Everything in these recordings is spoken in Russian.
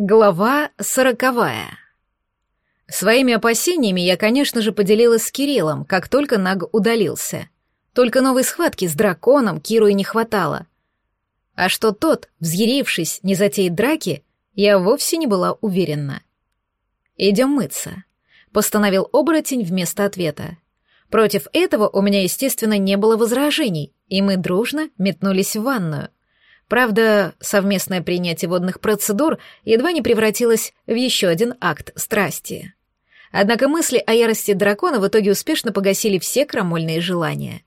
Глава сороковая. Своими опасениями я, конечно же, поделилась с Кириллом, как только Наг удалился. Только новой схватки с драконом Киру и не хватало. А что тот, взъярившись, не затеет драки, я вовсе не была уверена. «Идем мыться», — постановил оборотень вместо ответа. Против этого у меня, естественно, не было возражений, и мы дружно метнулись в ванную. Правда, совместное принятие водных процедур едва не превратилось в еще один акт страсти. Однако мысли о ярости дракона в итоге успешно погасили все крамольные желания.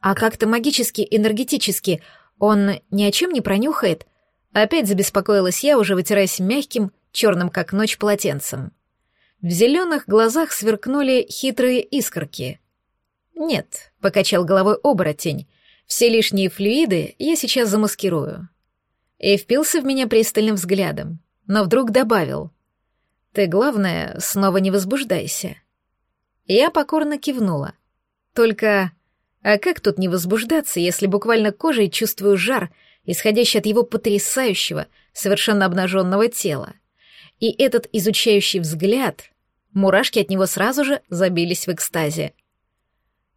А как-то магически, энергетически он ни о чем не пронюхает? Опять забеспокоилась я, уже вытираясь мягким, черным как ночь полотенцем. В зеленых глазах сверкнули хитрые искорки. «Нет», — покачал головой оборотень, все лишние флюиды я сейчас замаскирую. И впился в меня пристальным взглядом, но вдруг добавил. Ты, главное, снова не возбуждайся. Я покорно кивнула. Только... А как тут не возбуждаться, если буквально кожей чувствую жар, исходящий от его потрясающего, совершенно обнаженного тела? И этот изучающий взгляд, мурашки от него сразу же забились в экстазе.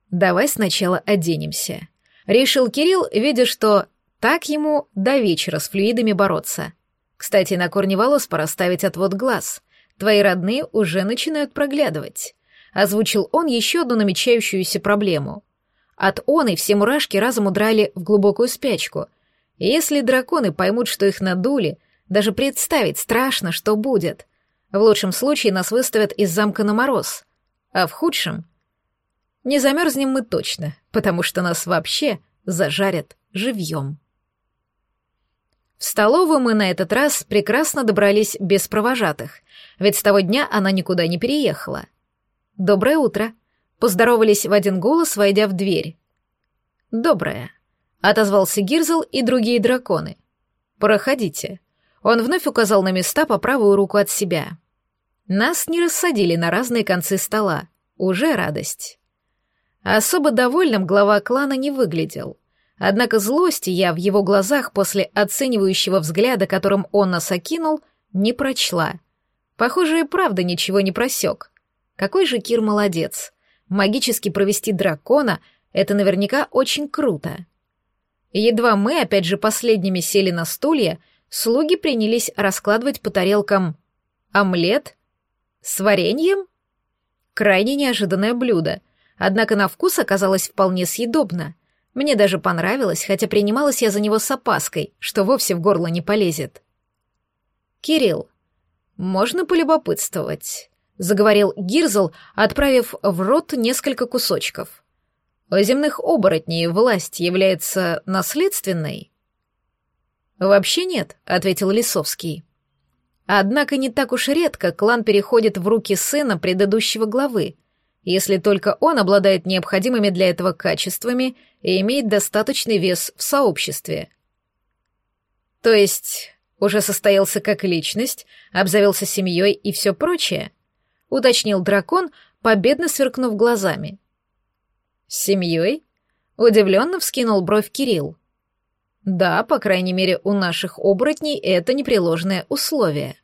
«Давай сначала оденемся», Решил Кирилл, видя, что так ему до вечера с флюидами бороться. Кстати, на корне волос пора ставить отвод глаз. Твои родные уже начинают проглядывать. Озвучил он еще одну намечающуюся проблему. От он и все мурашки разом удрали в глубокую спячку. Если драконы поймут, что их надули, даже представить страшно, что будет. В лучшем случае нас выставят из замка на мороз, а в худшем не замерзнем мы точно, потому что нас вообще зажарят живьем. В столовую мы на этот раз прекрасно добрались без провожатых, ведь с того дня она никуда не переехала. «Доброе утро», — поздоровались в один голос, войдя в дверь. «Доброе», — отозвался Гирзл и другие драконы. «Проходите». Он вновь указал на места по правую руку от себя. Нас не рассадили на разные концы стола. Уже радость. Особо довольным глава клана не выглядел. Однако злости я в его глазах после оценивающего взгляда, которым он нас окинул, не прочла. Похоже, и правда ничего не просек. Какой же Кир молодец. Магически провести дракона — это наверняка очень круто. Едва мы, опять же, последними сели на стулья, слуги принялись раскладывать по тарелкам омлет с вареньем? Крайне неожиданное блюдо — Однако на вкус оказалось вполне съедобно. Мне даже понравилось, хотя принималась я за него с опаской, что вовсе в горло не полезет. «Кирилл, можно полюбопытствовать?» — заговорил Гирзл, отправив в рот несколько кусочков. «У земных оборотней власть является наследственной?» «Вообще нет», — ответил Лисовский. Однако не так уж редко клан переходит в руки сына предыдущего главы, если только он обладает необходимыми для этого качествами и имеет достаточный вес в сообществе. То есть уже состоялся как личность, обзавелся семьей и все прочее, уточнил дракон, победно сверкнув глазами. С семьей? Удивленно вскинул бровь Кирилл. Да, по крайней мере, у наших оборотней это непреложное условие.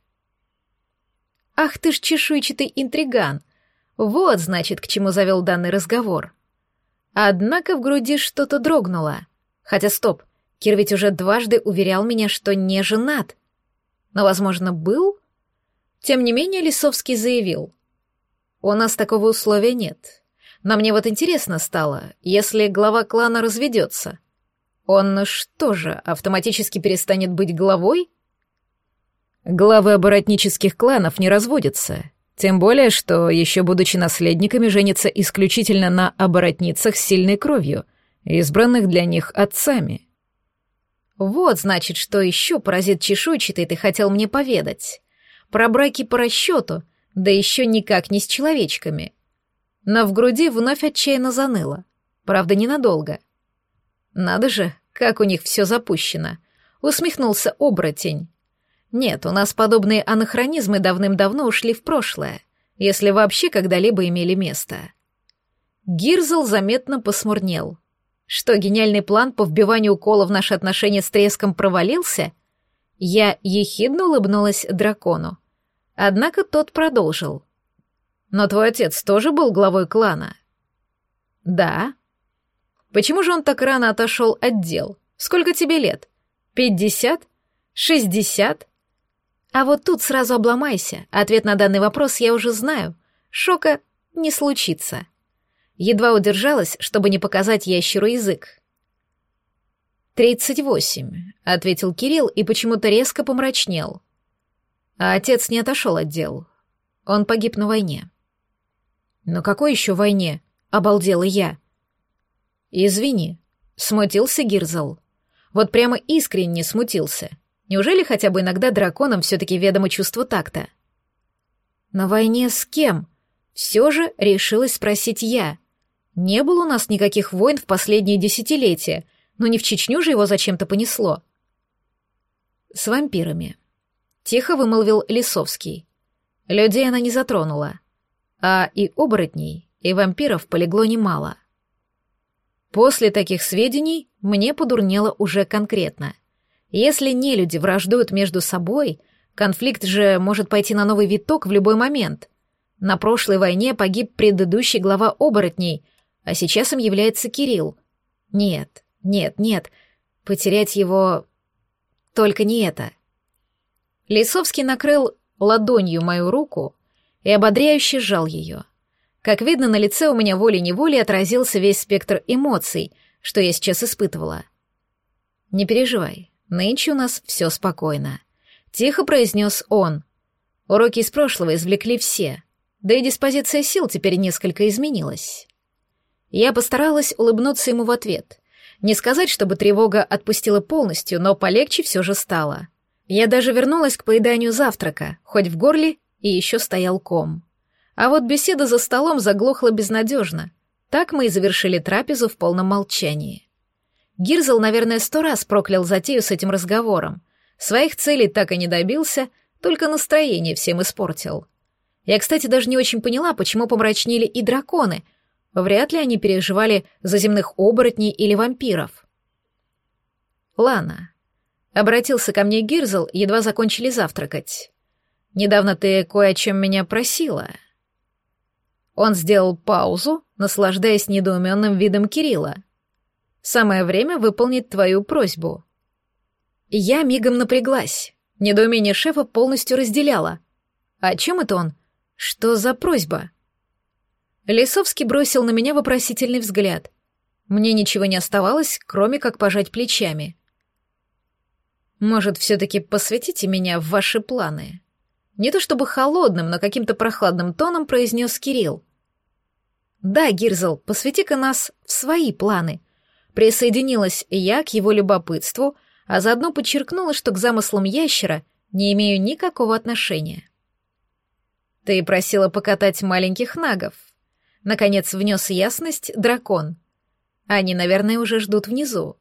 Ах ты ж чешуйчатый интриган, вот, значит, к чему завел данный разговор. Однако в груди что-то дрогнуло. Хотя стоп, Кир ведь уже дважды уверял меня, что не женат. Но, возможно, был? Тем не менее, Лисовский заявил. У нас такого условия нет. Но мне вот интересно стало, если глава клана разведется, он что же, автоматически перестанет быть главой? Главы оборотнических кланов не разводятся, тем более, что, еще будучи наследниками, женятся исключительно на оборотницах с сильной кровью, избранных для них отцами. Вот, значит, что еще паразит чешуйчатый ты хотел мне поведать. Про браки по расчету, да еще никак не с человечками. Но в груди вновь отчаянно заныло. Правда, ненадолго. Надо же, как у них все запущено. Усмехнулся оборотень. Нет, у нас подобные анахронизмы давным-давно ушли в прошлое, если вообще когда-либо имели место. Гирзл заметно посмурнел. Что, гениальный план по вбиванию укола в наши отношения с треском провалился? Я ехидно улыбнулась дракону. Однако тот продолжил. «Но твой отец тоже был главой клана?» «Да». «Почему же он так рано отошел от дел? Сколько тебе лет? Пятьдесят? Шестьдесят?» А вот тут сразу обломайся. Ответ на данный вопрос я уже знаю. Шока не случится. Едва удержалась, чтобы не показать ящеру язык. «Тридцать восемь», — ответил Кирилл и почему-то резко помрачнел. А отец не отошел от дел. Он погиб на войне. «Но какой еще войне?» — обалдела я. «Извини», — смутился Гирзл. Вот прямо искренне смутился. Неужели хотя бы иногда драконам все-таки ведомо чувство такта? «На войне с кем?» Все же решилась спросить я. Не было у нас никаких войн в последние десятилетия, но не в Чечню же его зачем-то понесло. С вампирами. Тихо вымолвил Лисовский. Людей она не затронула. А и оборотней, и вампиров полегло немало. После таких сведений мне подурнело уже конкретно — если не люди враждуют между собой, конфликт же может пойти на новый виток в любой момент. На прошлой войне погиб предыдущий глава оборотней, а сейчас им является Кирилл. Нет, нет, нет, потерять его... Только не это. Лисовский накрыл ладонью мою руку и ободряюще сжал ее. Как видно, на лице у меня волей-неволей отразился весь спектр эмоций, что я сейчас испытывала. «Не переживай, Нынче у нас все спокойно. Тихо произнес он. Уроки из прошлого извлекли все, да и диспозиция сил теперь несколько изменилась. Я постаралась улыбнуться ему в ответ. Не сказать, чтобы тревога отпустила полностью, но полегче все же стало. Я даже вернулась к поеданию завтрака, хоть в горле и еще стоял ком. А вот беседа за столом заглохла безнадежно. Так мы и завершили трапезу в полном молчании. Гирзел, наверное, сто раз проклял затею с этим разговором. Своих целей так и не добился, только настроение всем испортил. Я, кстати, даже не очень поняла, почему помрачнели и драконы. Вряд ли они переживали за земных оборотней или вампиров. «Лана», — обратился ко мне Гирзел, едва закончили завтракать. «Недавно ты кое о чем меня просила». Он сделал паузу, наслаждаясь недоуменным видом Кирилла — Самое время выполнить твою просьбу». Я мигом напряглась. Недоумение шефа полностью разделяла. «О чем это он? Что за просьба?» Лисовский бросил на меня вопросительный взгляд. Мне ничего не оставалось, кроме как пожать плечами. «Может, все-таки посвятите меня в ваши планы?» Не то чтобы холодным, но каким-то прохладным тоном произнес Кирилл. «Да, Гирзл, посвяти-ка нас в свои планы», Присоединилась я к его любопытству, а заодно подчеркнула, что к замыслам ящера не имею никакого отношения. «Ты просила покатать маленьких нагов», — наконец внес ясность дракон. «Они, наверное, уже ждут внизу».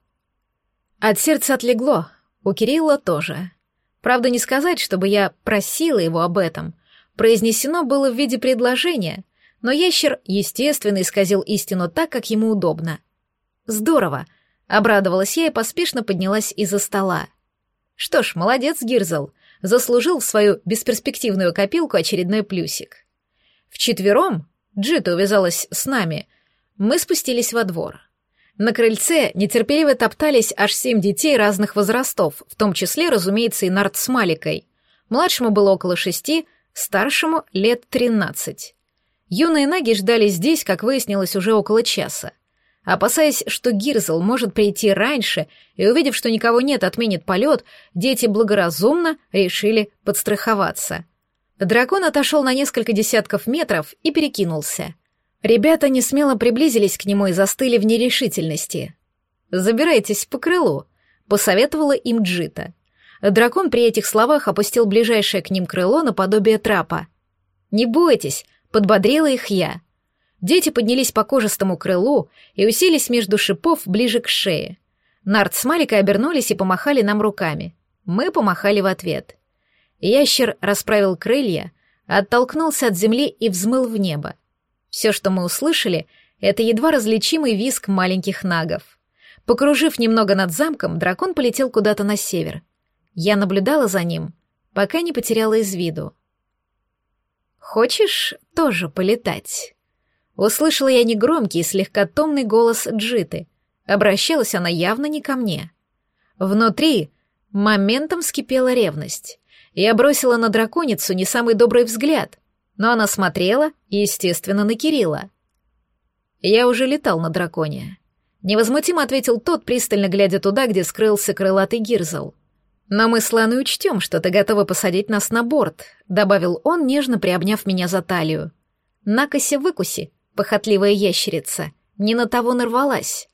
От сердца отлегло, у Кирилла тоже. Правда, не сказать, чтобы я просила его об этом. Произнесено было в виде предложения, но ящер, естественно, исказил истину так, как ему удобно. Здорово, обрадовалась я и поспешно поднялась из-за стола. Что ж, молодец, Гирзл, заслужил в свою бесперспективную копилку очередной плюсик. Вчетвером, Джита увязалась с нами, мы спустились во двор. На крыльце нетерпеливо топтались аж семь детей разных возрастов, в том числе, разумеется, и Нарт с Маликой. Младшему было около шести, старшему — лет тринадцать. Юные наги ждали здесь, как выяснилось, уже около часа. Опасаясь, что Гирзл может прийти раньше, и увидев, что никого нет, отменит полет, дети благоразумно решили подстраховаться. Дракон отошел на несколько десятков метров и перекинулся. Ребята не смело приблизились к нему и застыли в нерешительности. «Забирайтесь по крылу», — посоветовала им Джита. Дракон при этих словах опустил ближайшее к ним крыло наподобие трапа. «Не бойтесь», — подбодрила их я. Дети поднялись по кожистому крылу и уселись между шипов ближе к шее. Нарт с Маликой обернулись и помахали нам руками. Мы помахали в ответ. Ящер расправил крылья, оттолкнулся от земли и взмыл в небо. Все, что мы услышали, это едва различимый визг маленьких нагов. Покружив немного над замком, дракон полетел куда-то на север. Я наблюдала за ним, пока не потеряла из виду. «Хочешь тоже полетать?» Услышала я негромкий, слегка томный голос Джиты. Обращалась она явно не ко мне. Внутри моментом вскипела ревность. Я бросила на драконицу не самый добрый взгляд, но она смотрела, естественно, на Кирилла. Я уже летал на драконе. Невозмутимо ответил тот, пристально глядя туда, где скрылся крылатый Гирзл. «Но мы с Ланой учтем, что ты готова посадить нас на борт», — добавил он, нежно приобняв меня за талию. «Накоси-выкуси, похотливая ящерица, не на того нарвалась».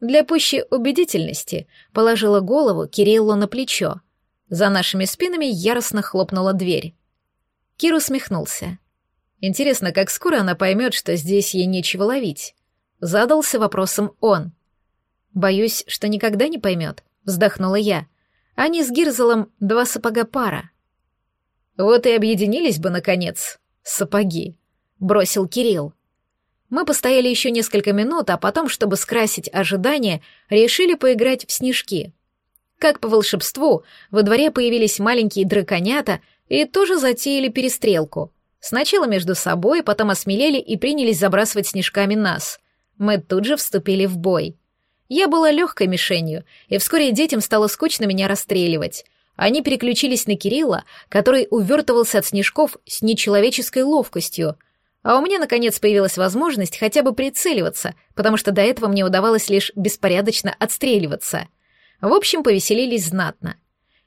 Для пущей убедительности положила голову Кириллу на плечо. За нашими спинами яростно хлопнула дверь. Кир усмехнулся. Интересно, как скоро она поймет, что здесь ей нечего ловить. Задался вопросом он. Боюсь, что никогда не поймет, вздохнула я. Они с Гирзелом два сапога пара. Вот и объединились бы, наконец, сапоги, бросил Кирилл. Мы постояли еще несколько минут, а потом, чтобы скрасить ожидания, решили поиграть в снежки. Как по волшебству, во дворе появились маленькие драконята и тоже затеяли перестрелку. Сначала между собой, потом осмелели и принялись забрасывать снежками нас. Мы тут же вступили в бой. Я была легкой мишенью, и вскоре детям стало скучно меня расстреливать. Они переключились на Кирилла, который увертывался от снежков с нечеловеческой ловкостью. А у меня, наконец, появилась возможность хотя бы прицеливаться, потому что до этого мне удавалось лишь беспорядочно отстреливаться. В общем, повеселились знатно.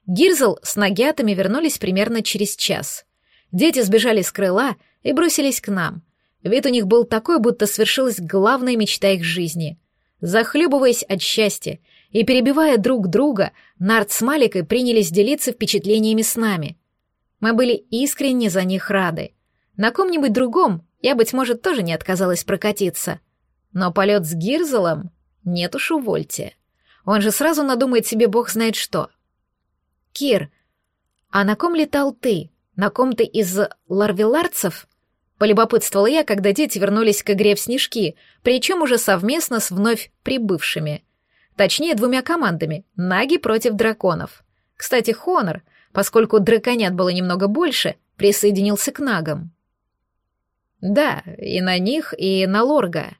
Гирзл с нагятами вернулись примерно через час. Дети сбежали с крыла и бросились к нам. Вид у них был такой, будто свершилась главная мечта их жизни. Захлебываясь от счастья и перебивая друг друга, Нарт с Маликой принялись делиться впечатлениями с нами. Мы были искренне за них рады. На ком-нибудь другом я, быть может, тоже не отказалась прокатиться. Но полет с Гирзелом нет уж увольте. Он же сразу надумает себе бог знает что. Кир, а на ком летал ты? На ком-то из ларвиларцев? Полюбопытствовала я, когда дети вернулись к игре в снежки, причем уже совместно с вновь прибывшими. Точнее, двумя командами — Наги против драконов. Кстати, Хонор, поскольку драконят было немного больше, присоединился к Нагам. «Да, и на них, и на Лорга.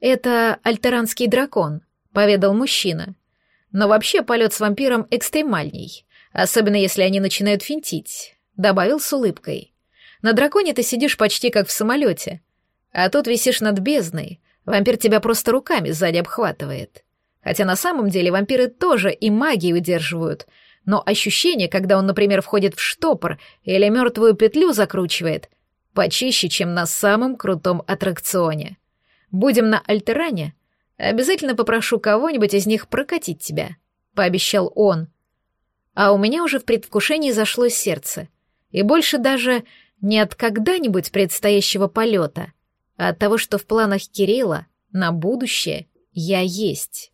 Это альтеранский дракон», — поведал мужчина. «Но вообще полет с вампиром экстремальней, особенно если они начинают финтить», — добавил с улыбкой. На драконе ты сидишь почти как в самолете. А тут висишь над бездной. Вампир тебя просто руками сзади обхватывает. Хотя на самом деле вампиры тоже и магии удерживают. Но ощущение, когда он, например, входит в штопор или мертвую петлю закручивает, почище, чем на самом крутом аттракционе. Будем на Альтеране, обязательно попрошу кого-нибудь из них прокатить тебя, пообещал он. А у меня уже в предвкушении зашло сердце. И больше даже не от когда-нибудь предстоящего полета, а от того, что в планах Кирилла на будущее я есть.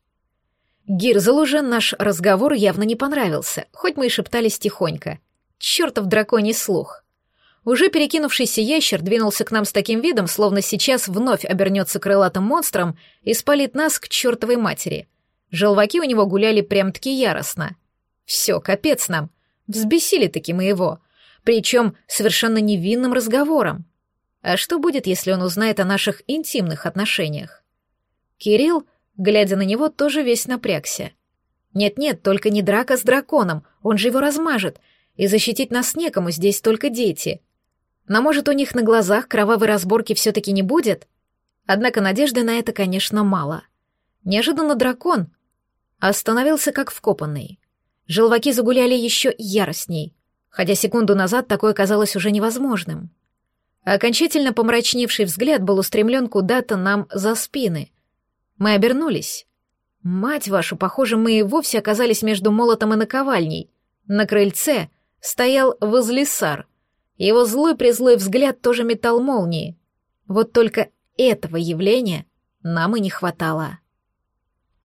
Гирзел уже наш разговор явно не понравился, хоть мы и шептались тихонько. Чертов драконий слух. Уже перекинувшийся ящер двинулся к нам с таким видом, словно сейчас вновь обернется крылатым монстром и спалит нас к чертовой матери. Желваки у него гуляли прям-таки яростно. Все, капец нам. Взбесили-таки мы его — причем совершенно невинным разговором. А что будет, если он узнает о наших интимных отношениях? Кирилл, глядя на него, тоже весь напрягся. Нет-нет, только не драка с драконом, он же его размажет, и защитить нас некому, здесь только дети. Но может, у них на глазах кровавой разборки все-таки не будет? Однако надежды на это, конечно, мало. Неожиданно дракон остановился как вкопанный. Желваки загуляли еще яростней хотя секунду назад такое казалось уже невозможным. Окончательно помрачневший взгляд был устремлен куда-то нам за спины. Мы обернулись. Мать вашу, похоже, мы и вовсе оказались между молотом и наковальней. На крыльце стоял возлесар. Его злой-призлой взгляд тоже метал молнии. Вот только этого явления нам и не хватало.